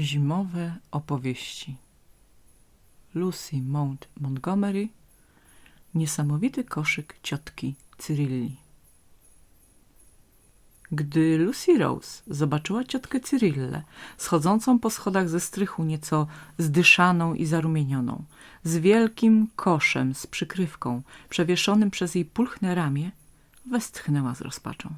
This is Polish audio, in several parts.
Zimowe opowieści Lucy Mount Montgomery Niesamowity koszyk ciotki Cyrilli Gdy Lucy Rose zobaczyła ciotkę Cyrillę, schodzącą po schodach ze strychu nieco zdyszaną i zarumienioną, z wielkim koszem z przykrywką przewieszonym przez jej pulchne ramię, westchnęła z rozpaczą.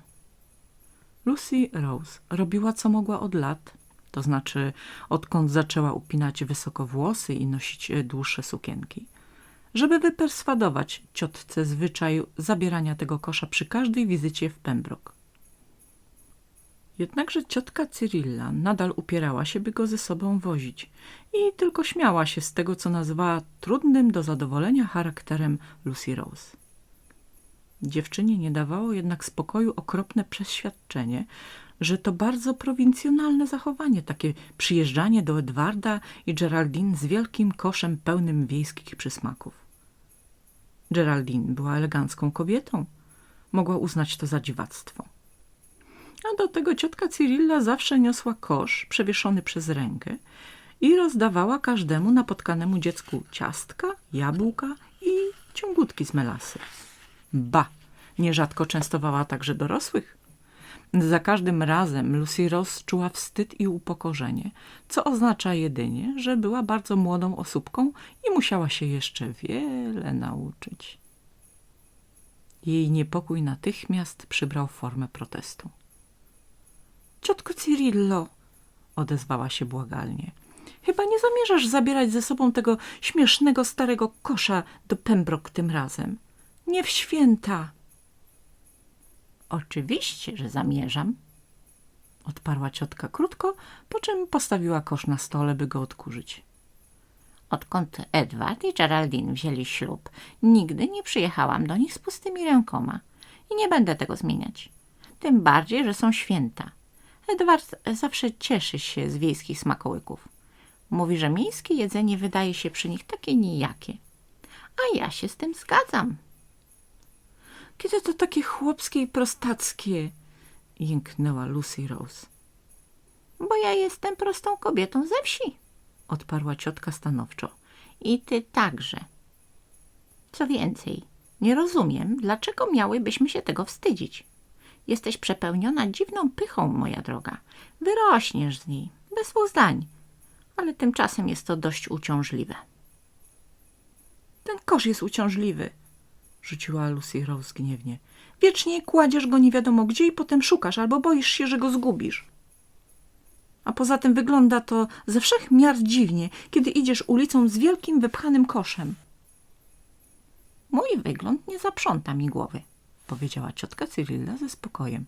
Lucy Rose robiła co mogła od lat, to znaczy odkąd zaczęła upinać wysoko włosy i nosić e, dłuższe sukienki, żeby wyperswadować ciotce zwyczaj zabierania tego kosza przy każdej wizycie w Pembroke. Jednakże ciotka Cyrilla nadal upierała się, by go ze sobą wozić i tylko śmiała się z tego, co nazywała trudnym do zadowolenia charakterem Lucy Rose. Dziewczynie nie dawało jednak spokoju okropne przeświadczenie, że to bardzo prowincjonalne zachowanie, takie przyjeżdżanie do Edwarda i Geraldine z wielkim koszem pełnym wiejskich przysmaków. Geraldine była elegancką kobietą. Mogła uznać to za dziwactwo. A do tego ciotka Cyrilla zawsze niosła kosz przewieszony przez rękę i rozdawała każdemu napotkanemu dziecku ciastka, jabłka i ciągutki z melasy. Ba, nierzadko częstowała także dorosłych. Za każdym razem Lucy Ross czuła wstyd i upokorzenie, co oznacza jedynie, że była bardzo młodą osóbką i musiała się jeszcze wiele nauczyć. Jej niepokój natychmiast przybrał formę protestu. Ciotko Cyrillo, odezwała się błagalnie, chyba nie zamierzasz zabierać ze sobą tego śmiesznego starego kosza do Pembroke tym razem. Nie w święta. Oczywiście, że zamierzam, odparła ciotka krótko, po czym postawiła kosz na stole, by go odkurzyć. Odkąd Edward i Geraldine wzięli ślub, nigdy nie przyjechałam do nich z pustymi rękoma i nie będę tego zmieniać. Tym bardziej, że są święta. Edward zawsze cieszy się z wiejskich smakołyków. Mówi, że miejskie jedzenie wydaje się przy nich takie nijakie. A ja się z tym zgadzam. Kiedy to takie chłopskie i prostackie? Jęknęła Lucy Rose. Bo ja jestem prostą kobietą ze wsi, odparła ciotka stanowczo. I ty także. Co więcej, nie rozumiem, dlaczego miałybyśmy się tego wstydzić. Jesteś przepełniona dziwną pychą, moja droga. Wyrośniesz z niej, bez dwóch zdań. Ale tymczasem jest to dość uciążliwe. Ten kosz jest uciążliwy, rzuciła Lucy Rose gniewnie. Wiecznie kładziesz go nie wiadomo gdzie i potem szukasz, albo boisz się, że go zgubisz. A poza tym wygląda to ze wszech miar dziwnie, kiedy idziesz ulicą z wielkim wypchanym koszem. Mój wygląd nie zaprząta mi głowy, powiedziała ciotka Cyrilla ze spokojem.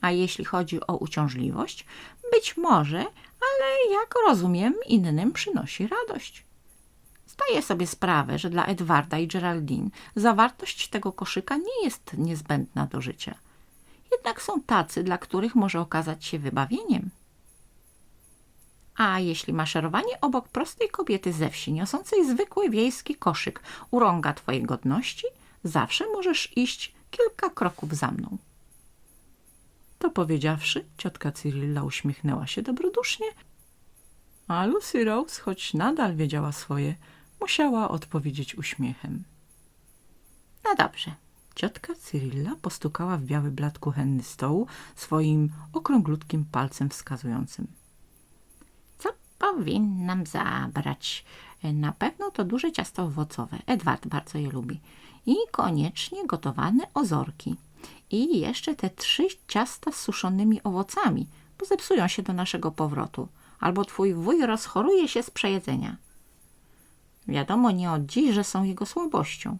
A jeśli chodzi o uciążliwość, być może, ale jak rozumiem, innym przynosi radość. Zdaję sobie sprawę, że dla Edwarda i Geraldine zawartość tego koszyka nie jest niezbędna do życia. Jednak są tacy, dla których może okazać się wybawieniem. A jeśli maszerowanie obok prostej kobiety ze wsi, niosącej zwykły wiejski koszyk, urąga twojej godności, zawsze możesz iść kilka kroków za mną. To powiedziawszy, ciotka Cyrilla uśmiechnęła się dobrodusznie, a Lucy Rose, choć nadal wiedziała swoje, musiała odpowiedzieć uśmiechem. No dobrze. Ciotka Cyrilla postukała w biały blat kuchenny stołu swoim okrąglutkim palcem wskazującym. Co powinnam zabrać? Na pewno to duże ciasto owocowe. Edward bardzo je lubi. I koniecznie gotowane ozorki. I jeszcze te trzy ciasta z suszonymi owocami, bo zepsują się do naszego powrotu. Albo twój wuj rozchoruje się z przejedzenia. Wiadomo nie od dziś, że są jego słabością.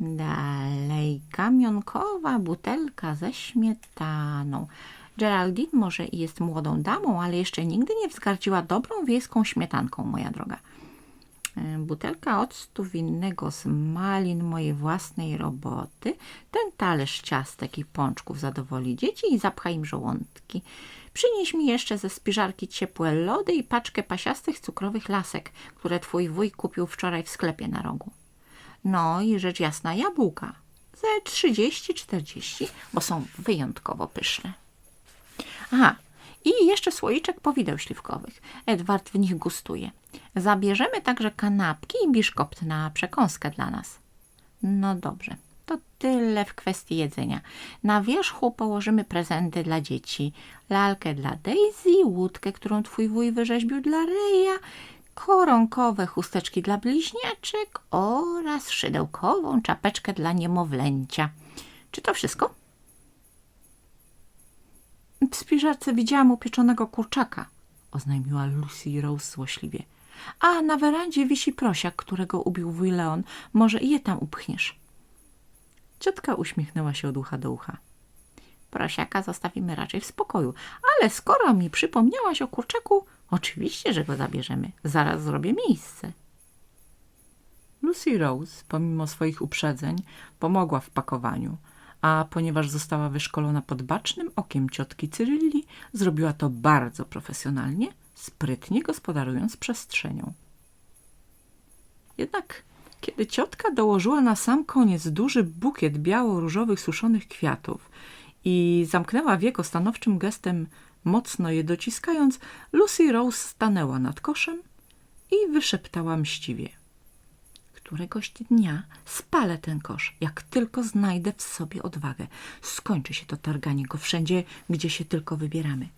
Dalej, kamionkowa butelka ze śmietaną. Geraldine może i jest młodą damą, ale jeszcze nigdy nie wzgardziła dobrą wiejską śmietanką, moja droga. E, butelka octu winnego z malin mojej własnej roboty. Ten talerz ciastek i pączków zadowoli dzieci i zapcha im żołądki. Przynieś mi jeszcze ze spiżarki ciepłe lody i paczkę pasiastych cukrowych lasek, które twój wuj kupił wczoraj w sklepie na rogu. No i rzecz jasna jabłka. Ze trzydzieści, czterdzieści, bo są wyjątkowo pyszne. Aha, I jeszcze słoiczek powideł śliwkowych. Edward w nich gustuje. Zabierzemy także kanapki i biszkopt na przekąskę dla nas. No dobrze, to tyle w kwestii jedzenia. Na wierzchu położymy prezenty dla dzieci. Lalkę dla Daisy, łódkę, którą twój wuj wyrzeźbił dla Reja, koronkowe chusteczki dla bliźniaczek oraz szydełkową czapeczkę dla niemowlęcia. Czy to wszystko? W spiżarce widziałam upieczonego kurczaka, oznajmiła Lucy Rose złośliwie. A na werandzie wisi prosiak, którego ubił wuj Leon. Może i je tam upchniesz. Ciotka uśmiechnęła się od ucha do ucha. Prosiaka zostawimy raczej w spokoju, ale skoro mi przypomniałaś o kurczaku, oczywiście, że go zabierzemy. Zaraz zrobię miejsce. Lucy Rose, pomimo swoich uprzedzeń, pomogła w pakowaniu, a ponieważ została wyszkolona pod bacznym okiem ciotki Cyrylli, zrobiła to bardzo profesjonalnie, sprytnie gospodarując przestrzenią. Jednak kiedy ciotka dołożyła na sam koniec duży bukiet biało-różowych suszonych kwiatów i zamknęła wieko stanowczym gestem, mocno je dociskając, Lucy Rose stanęła nad koszem i wyszeptała mściwie. Któregoś dnia spalę ten kosz, jak tylko znajdę w sobie odwagę. Skończy się to targanie go wszędzie, gdzie się tylko wybieramy.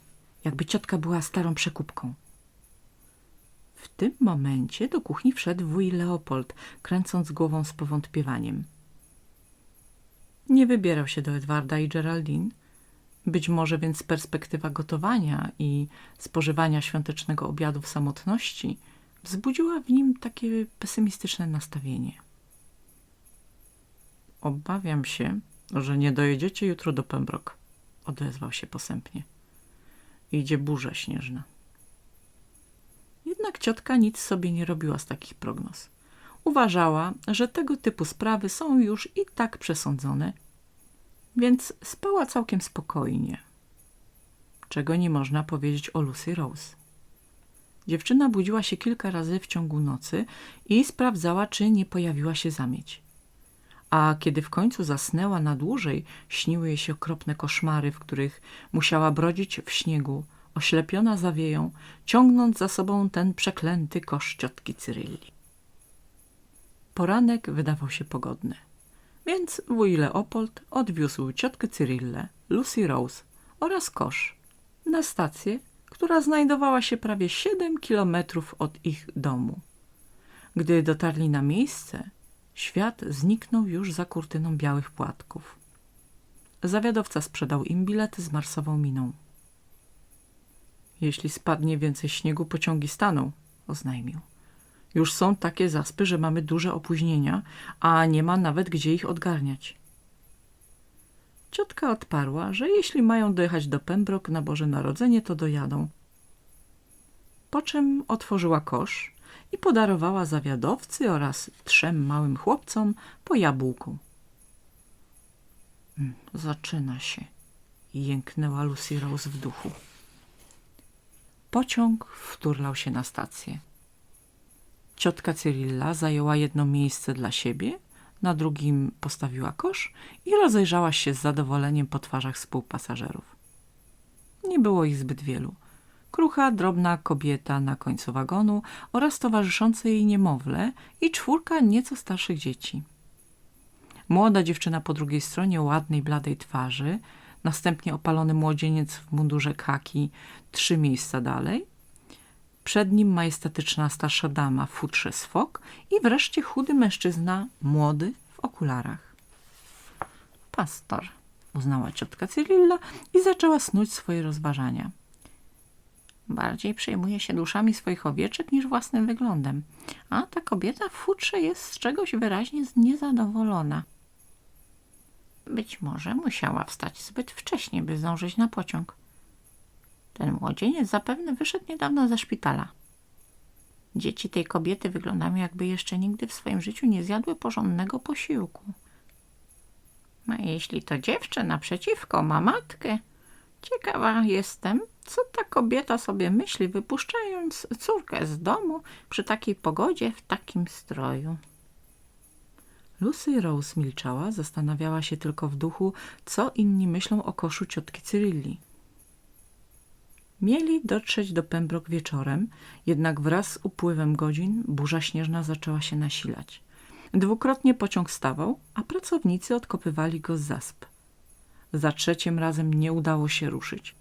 Jakby ciotka była starą przekupką. W tym momencie do kuchni wszedł wuj Leopold, kręcąc głową z powątpiewaniem. Nie wybierał się do Edwarda i Geraldine. Być może więc perspektywa gotowania i spożywania świątecznego obiadu w samotności wzbudziła w nim takie pesymistyczne nastawienie. Obawiam się, że nie dojedziecie jutro do Pembroke, odezwał się posępnie. Idzie burza śnieżna. Jednak ciotka nic sobie nie robiła z takich prognoz. Uważała, że tego typu sprawy są już i tak przesądzone, więc spała całkiem spokojnie. Czego nie można powiedzieć o Lucy Rose. Dziewczyna budziła się kilka razy w ciągu nocy i sprawdzała, czy nie pojawiła się zamieć. A kiedy w końcu zasnęła na dłużej, śniły jej się okropne koszmary, w których musiała brodzić w śniegu, oślepiona zawieją, ciągnąc za sobą ten przeklęty kosz ciotki Cyrylli. Poranek wydawał się pogodny, więc wuj Leopold odwiózł ciotkę Cyrillę, Lucy Rose oraz kosz na stację, która znajdowała się prawie siedem kilometrów od ich domu. Gdy dotarli na miejsce, świat zniknął już za kurtyną białych płatków. Zawiadowca sprzedał im bilety z marsową miną. Jeśli spadnie więcej śniegu, pociągi staną, oznajmił. Już są takie zaspy, że mamy duże opóźnienia, a nie ma nawet gdzie ich odgarniać. Ciotka odparła, że jeśli mają dojechać do Pembroke na Boże Narodzenie, to dojadą. Po czym otworzyła kosz i podarowała zawiadowcy oraz trzem małym chłopcom po jabłku. Hmm, zaczyna się, jęknęła Lucy Rose w duchu. Pociąg wturlał się na stację. Ciotka Cyrilla zajęła jedno miejsce dla siebie, na drugim postawiła kosz i rozejrzała się z zadowoleniem po twarzach współpasażerów. Nie było ich zbyt wielu. Krucha, drobna kobieta na końcu wagonu oraz towarzyszące jej niemowlę i czwórka nieco starszych dzieci. Młoda dziewczyna po drugiej stronie ładnej, bladej twarzy, następnie opalony młodzieniec w mundurze kaki trzy miejsca dalej, przed nim majestatyczna starsza dama w futrze swok i wreszcie chudy mężczyzna, młody, w okularach. Pastor, uznała ciotka Cyrilla i zaczęła snuć swoje rozważania. Bardziej przejmuje się duszami swoich owieczek niż własnym wyglądem, a ta kobieta w futrze jest z czegoś wyraźnie niezadowolona. Być może musiała wstać zbyt wcześnie, by zdążyć na pociąg. Ten młodzieniec zapewne wyszedł niedawno ze szpitala. Dzieci tej kobiety wyglądają, jakby jeszcze nigdy w swoim życiu nie zjadły porządnego posiłku. A jeśli to dziewczę naprzeciwko ma matkę, ciekawa jestem, co ta kobieta sobie myśli, wypuszczając córkę z domu przy takiej pogodzie, w takim stroju. Lucy Rose milczała, zastanawiała się tylko w duchu, co inni myślą o koszu ciotki Cyrylli. Mieli dotrzeć do Pembroke wieczorem, jednak wraz z upływem godzin burza śnieżna zaczęła się nasilać. Dwukrotnie pociąg stawał, a pracownicy odkopywali go z zasp. Za trzecim razem nie udało się ruszyć.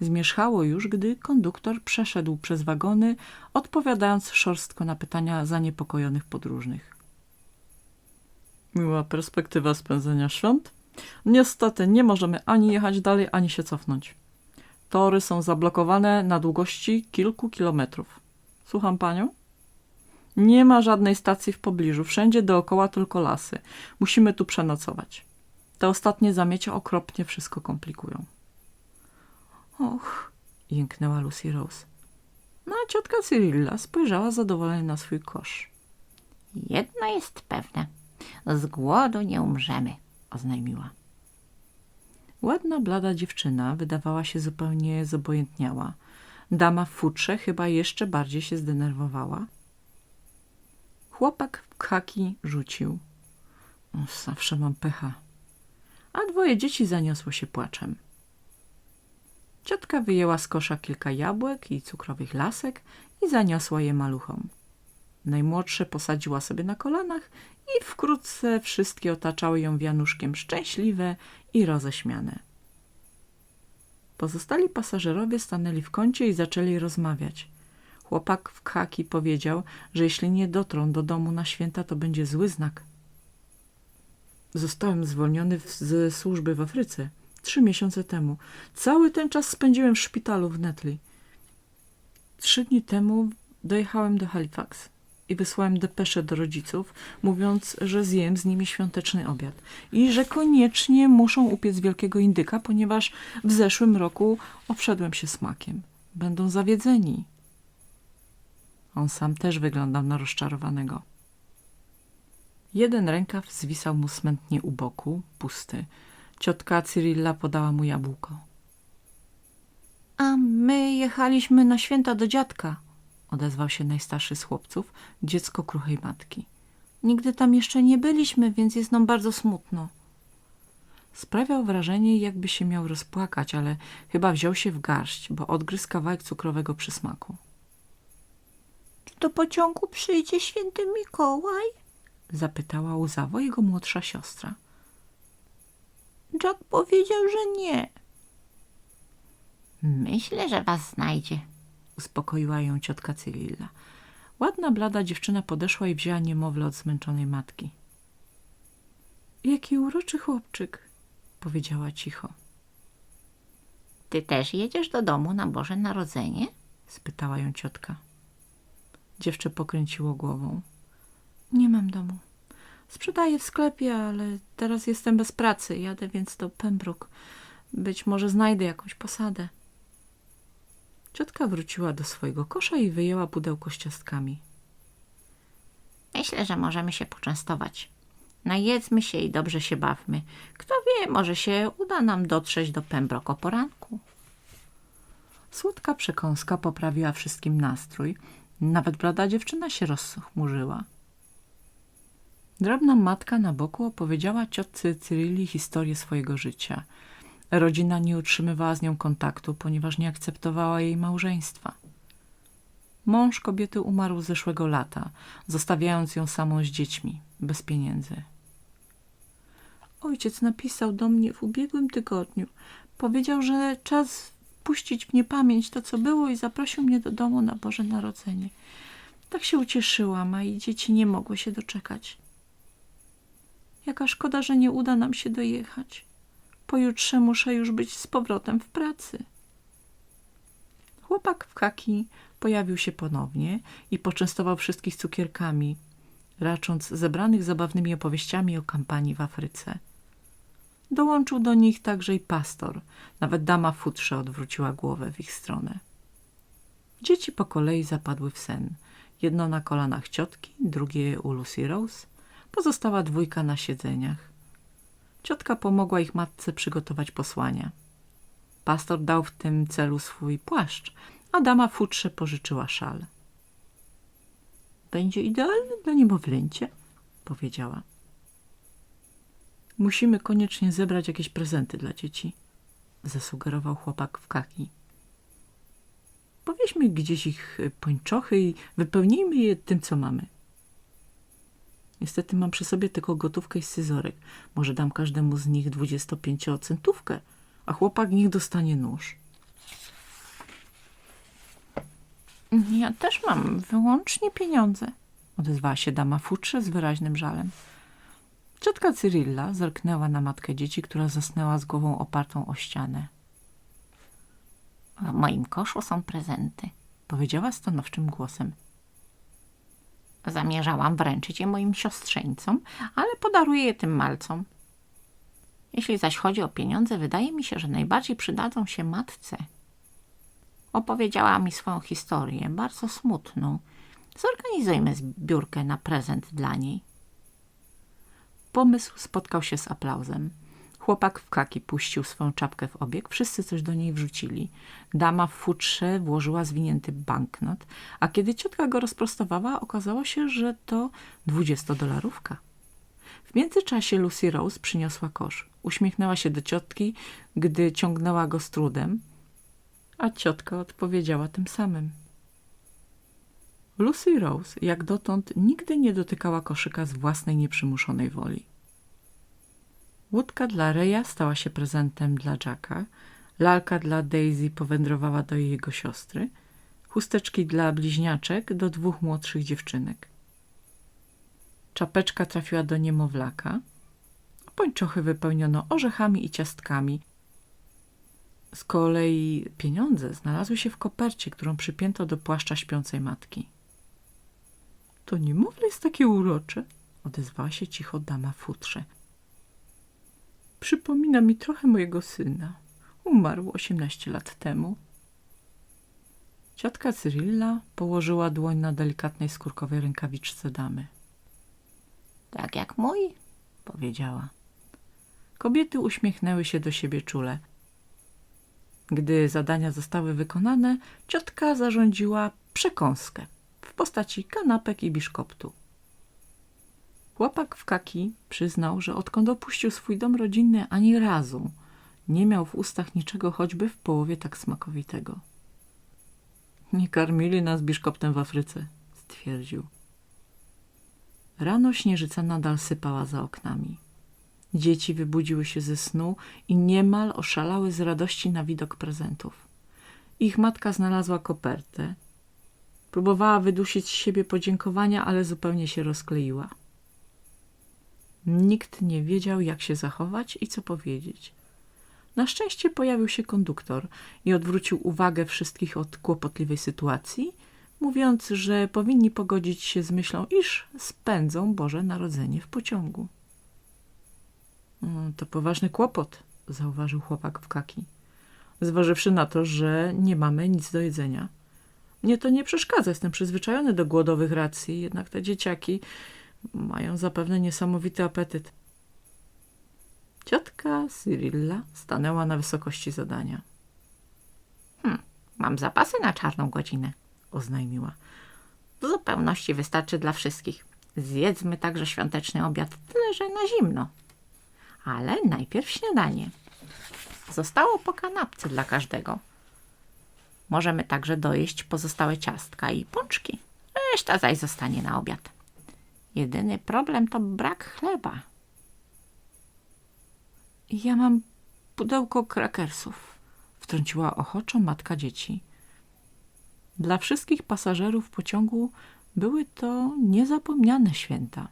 Zmierzchało już, gdy konduktor przeszedł przez wagony, odpowiadając szorstko na pytania zaniepokojonych podróżnych. Miła perspektywa spędzenia świąt? Niestety nie możemy ani jechać dalej, ani się cofnąć. Tory są zablokowane na długości kilku kilometrów. Słucham panią? Nie ma żadnej stacji w pobliżu, wszędzie dookoła tylko lasy. Musimy tu przenocować. Te ostatnie zamiecia okropnie wszystko komplikują. Och, jęknęła Lucy Rose. No a ciotka Cyrilla spojrzała zadowolenie na swój kosz. Jedno jest pewne. Z głodu nie umrzemy, oznajmiła. Ładna, blada dziewczyna wydawała się zupełnie zobojętniała. Dama w futrze chyba jeszcze bardziej się zdenerwowała. Chłopak w khaki rzucił. Zawsze mam pecha. A dwoje dzieci zaniosło się płaczem. Ciotka wyjęła z kosza kilka jabłek i cukrowych lasek i zaniosła je maluchom. Najmłodsze posadziła sobie na kolanach i wkrótce wszystkie otaczały ją wianuszkiem szczęśliwe i roześmiane. Pozostali pasażerowie stanęli w kącie i zaczęli rozmawiać. Chłopak w khaki powiedział, że jeśli nie dotrą do domu na święta, to będzie zły znak. Zostałem zwolniony ze służby w Afryce trzy miesiące temu. Cały ten czas spędziłem w szpitalu w Netley. Trzy dni temu dojechałem do Halifax i wysłałem depeszę do rodziców, mówiąc, że zjem z nimi świąteczny obiad i że koniecznie muszą upiec wielkiego indyka, ponieważ w zeszłym roku obszedłem się smakiem. Będą zawiedzeni. On sam też wyglądał na rozczarowanego. Jeden rękaw zwisał mu smętnie u boku, pusty. Ciotka Cyrilla podała mu jabłko. A my jechaliśmy na święta do dziadka, odezwał się najstarszy z chłopców, dziecko kruchej matki. Nigdy tam jeszcze nie byliśmy, więc jest nam bardzo smutno. Sprawiał wrażenie, jakby się miał rozpłakać, ale chyba wziął się w garść, bo odgryzł kawałek cukrowego przysmaku. Czy do pociągu przyjdzie święty Mikołaj? Zapytała łzawo jego młodsza siostra. Jack powiedział, że nie. Myślę, że was znajdzie. Uspokoiła ją ciotka Cyrilla. Ładna, blada dziewczyna podeszła i wzięła niemowlę od zmęczonej matki. Jaki uroczy chłopczyk, powiedziała cicho. Ty też jedziesz do domu na Boże Narodzenie? spytała ją ciotka. Dziewczę pokręciło głową. Nie mam domu. Sprzedaję w sklepie, ale teraz jestem bez pracy. Jadę więc do Pembroke. Być może znajdę jakąś posadę. Ciotka wróciła do swojego kosza i wyjęła pudełko z ciastkami. Myślę, że możemy się poczęstować. Najedzmy się i dobrze się bawmy. Kto wie, może się uda nam dotrzeć do Pembroke o poranku. Słodka przekąska poprawiła wszystkim nastrój. Nawet blada dziewczyna się rozchmurzyła. Drobna matka na boku opowiedziała ciotce Cyrili historię swojego życia. Rodzina nie utrzymywała z nią kontaktu, ponieważ nie akceptowała jej małżeństwa. Mąż kobiety umarł zeszłego lata, zostawiając ją samą z dziećmi, bez pieniędzy. Ojciec napisał do mnie w ubiegłym tygodniu. Powiedział, że czas puścić w niepamięć to, co było i zaprosił mnie do domu na Boże Narodzenie. Tak się ucieszyłam, a i dzieci nie mogły się doczekać. Jaka szkoda, że nie uda nam się dojechać. Pojutrze muszę już być z powrotem w pracy. Chłopak w kaki pojawił się ponownie i poczęstował wszystkich cukierkami, racząc zebranych zabawnymi opowieściami o kampanii w Afryce. Dołączył do nich także i pastor. Nawet dama w futrze odwróciła głowę w ich stronę. Dzieci po kolei zapadły w sen. Jedno na kolanach ciotki, drugie u Lucy Rose. Pozostała dwójka na siedzeniach. Ciotka pomogła ich matce przygotować posłania. Pastor dał w tym celu swój płaszcz, a dama futrze pożyczyła szal. Będzie idealny dla niemowlęcia, powiedziała. Musimy koniecznie zebrać jakieś prezenty dla dzieci. zasugerował chłopak w kaki. Powieźmy gdzieś ich pończochy i wypełnijmy je tym, co mamy. Niestety mam przy sobie tylko gotówkę i scyzorek. Może dam każdemu z nich 25-centówkę, a chłopak niech dostanie nóż. Ja też mam wyłącznie pieniądze, odezwała się dama futrze z wyraźnym żalem. Ciotka Cyrilla zerknęła na matkę dzieci, która zasnęła z głową opartą o ścianę. W moim koszu są prezenty. Powiedziała stanowczym głosem. Zamierzałam wręczyć je moim siostrzeńcom, ale podaruję je tym malcom. Jeśli zaś chodzi o pieniądze, wydaje mi się, że najbardziej przydadzą się matce. Opowiedziała mi swoją historię, bardzo smutną. Zorganizujmy zbiórkę na prezent dla niej. Pomysł spotkał się z aplauzem. Chłopak w kaki puścił swoją czapkę w obieg, wszyscy coś do niej wrzucili. Dama w futrze włożyła zwinięty banknot, a kiedy ciotka go rozprostowała, okazało się, że to dwudziestodolarówka. W międzyczasie Lucy Rose przyniosła kosz. Uśmiechnęła się do ciotki, gdy ciągnęła go z trudem, a ciotka odpowiedziała tym samym. Lucy Rose, jak dotąd, nigdy nie dotykała koszyka z własnej nieprzymuszonej woli. Łódka dla Reja stała się prezentem dla Jacka, lalka dla Daisy powędrowała do jego siostry, chusteczki dla bliźniaczek do dwóch młodszych dziewczynek. Czapeczka trafiła do niemowlaka, pończochy wypełniono orzechami i ciastkami. Z kolei pieniądze znalazły się w kopercie, którą przypięto do płaszcza śpiącej matki. To niemowlę jest takie urocze, odezwała się cicho dama w futrze. Przypomina mi trochę mojego syna. Umarł 18 lat temu. Ciotka Cyrilla położyła dłoń na delikatnej skórkowej rękawiczce damy. Tak jak mój, Powiedziała. Kobiety uśmiechnęły się do siebie czule. Gdy zadania zostały wykonane, ciotka zarządziła przekąskę w postaci kanapek i biszkoptu. Chłopak w kaki przyznał, że odkąd opuścił swój dom rodzinny ani razu nie miał w ustach niczego choćby w połowie tak smakowitego. Nie karmili nas biszkoptem w Afryce, stwierdził. Rano śnieżyca nadal sypała za oknami. Dzieci wybudziły się ze snu i niemal oszalały z radości na widok prezentów. Ich matka znalazła kopertę. Próbowała wydusić z siebie podziękowania, ale zupełnie się rozkleiła. Nikt nie wiedział, jak się zachować i co powiedzieć. Na szczęście pojawił się konduktor i odwrócił uwagę wszystkich od kłopotliwej sytuacji, mówiąc, że powinni pogodzić się z myślą, iż spędzą Boże Narodzenie w pociągu. Mm, To poważny kłopot, zauważył chłopak w kaki. Zważywszy na to, że nie mamy nic do jedzenia. Mnie to nie przeszkadza, jestem przyzwyczajony do głodowych racji, jednak te dzieciaki mają zapewne niesamowity apetyt. Ciotka Cyrilla stanęła na wysokości zadania. mam zapasy na czarną godzinę, Oznajmiła. w zupełności wystarczy dla wszystkich. Zjedzmy także świąteczny obiad, tyle że na zimno. Ale najpierw śniadanie. Zostało po kanapce dla każdego. Możemy także dojeść pozostałe ciastka i pączki. Reszta zaś zostanie na obiad. Jedyny problem to brak chleba. Ja mam pudełko krakersów, wtrąciła ochoczo matka dzieci. Dla wszystkich pasażerów pociągu były to niezapomniane święta.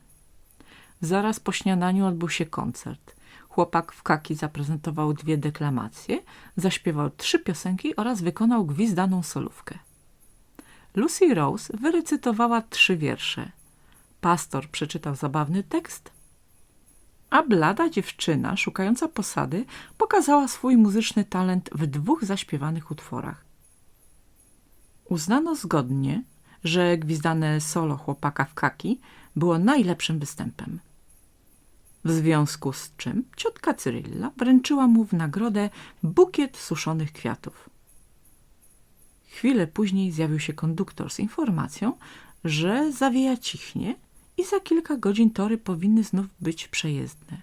Zaraz po śniadaniu odbył się koncert. Chłopak w kaki zaprezentował dwie deklamacje, zaśpiewał trzy piosenki oraz wykonał gwizdaną solówkę. Lucy Rose wyrecytowała trzy wiersze. Pastor przeczytał zabawny tekst, a blada dziewczyna, szukająca posady, pokazała swój muzyczny talent w dwóch zaśpiewanych utworach. Uznano zgodnie, że gwizdane solo chłopaka w kaki było najlepszym występem. W związku z czym ciotka Cyrilla wręczyła mu w nagrodę bukiet suszonych kwiatów. Chwilę później zjawił się konduktor z informacją, że zawieja cichnie i za kilka godzin tory powinny znów być przejezdne.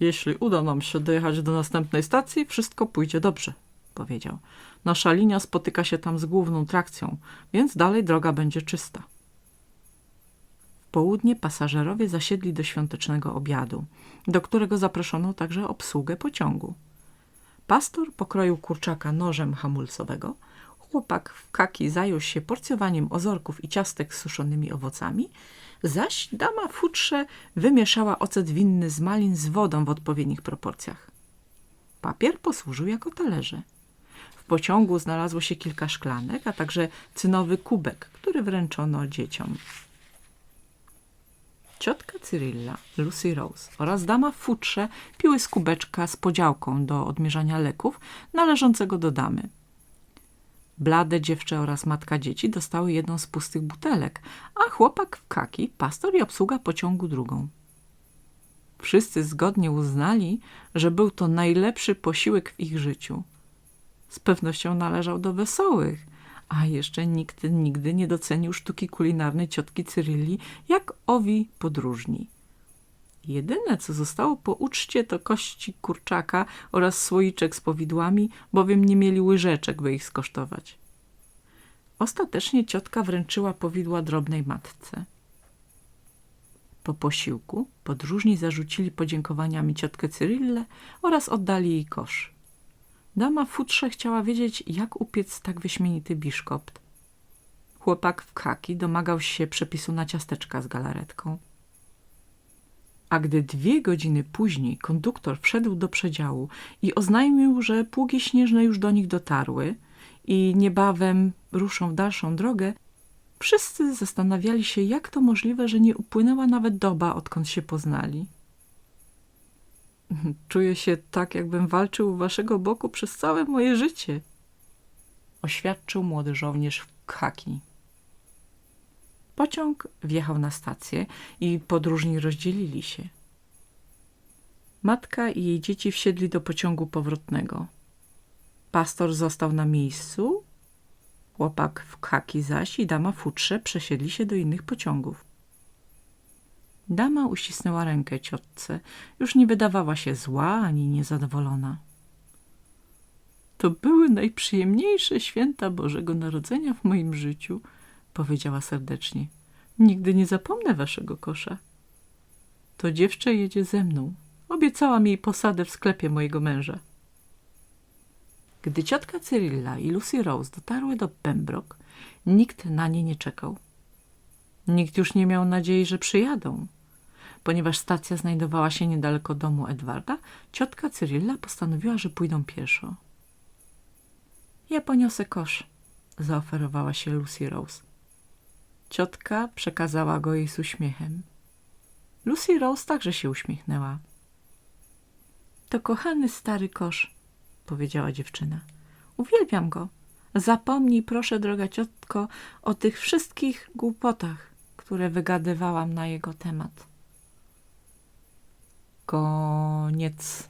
Jeśli uda nam się dojechać do następnej stacji, wszystko pójdzie dobrze, powiedział. Nasza linia spotyka się tam z główną trakcją, więc dalej droga będzie czysta. W południe pasażerowie zasiedli do świątecznego obiadu, do którego zaproszono także obsługę pociągu. Pastor pokroił kurczaka nożem hamulcowego, chłopak w kaki zajął się porcjowaniem ozorków i ciastek z suszonymi owocami, zaś dama w futrze wymieszała ocet winny z malin z wodą w odpowiednich proporcjach. Papier posłużył jako talerze. W pociągu znalazło się kilka szklanek, a także cynowy kubek, który wręczono dzieciom. Ciotka Cyrilla, Lucy Rose oraz dama w futrze piły z kubeczka z podziałką do odmierzania leków należącego do damy. Blade dziewczę oraz matka dzieci dostały jedną z pustych butelek, a chłopak w kaki, pastor i obsługa pociągu drugą. Wszyscy zgodnie uznali, że był to najlepszy posiłek w ich życiu. Z pewnością należał do wesołych, a jeszcze nikt nigdy nie docenił sztuki kulinarnej ciotki Cyrylli jak owi podróżni. Jedyne, co zostało po uczcie, to kości kurczaka oraz słoiczek z powidłami, bowiem nie mieli łyżeczek, by ich skosztować. Ostatecznie ciotka wręczyła powidła drobnej matce. Po posiłku podróżni zarzucili podziękowaniami ciotkę Cyrillę oraz oddali jej kosz. Dama futrze chciała wiedzieć, jak upiec tak wyśmienity biszkopt. Chłopak w kaki domagał się przepisu na ciasteczka z galaretką. A gdy dwie godziny później konduktor wszedł do przedziału i oznajmił, że pługi śnieżne już do nich dotarły i niebawem ruszą w dalszą drogę, wszyscy zastanawiali się, jak to możliwe, że nie upłynęła nawet doba, odkąd się poznali. Czuję się tak, jakbym walczył u waszego boku przez całe moje życie, oświadczył młody żołnierz w khaki. Pociąg wjechał na stację i podróżni rozdzielili się. Matka i jej dzieci wsiedli do pociągu powrotnego. Pastor został na miejscu, chłopak w khaki zaś i dama w futrze przesiedli się do innych pociągów. Dama uścisnęła rękę ciotce. Już nie wydawała się zła ani niezadowolona. To były najprzyjemniejsze święta Bożego Narodzenia w moim życiu, powiedziała serdecznie. Nigdy nie zapomnę waszego kosza. To dziewczę jedzie ze mną. Obiecałam jej posadę w sklepie mojego męża. Gdy ciotka Cyrilla i Lucy Rose dotarły do Pembroke, nikt na nie nie czekał. Nikt już nie miał nadziei, że przyjadą. Ponieważ stacja znajdowała się niedaleko domu Edwarda, ciotka Cyrilla postanowiła, że pójdą pieszo. Ja poniosę kosz, zaoferowała się Lucy Rose. Ciotka przekazała go jej z uśmiechem. Lucy Rose także się uśmiechnęła. To kochany stary kosz, powiedziała dziewczyna. Uwielbiam go. Zapomnij, proszę, droga ciotko, o tych wszystkich głupotach, które wygadywałam na jego temat. Koniec.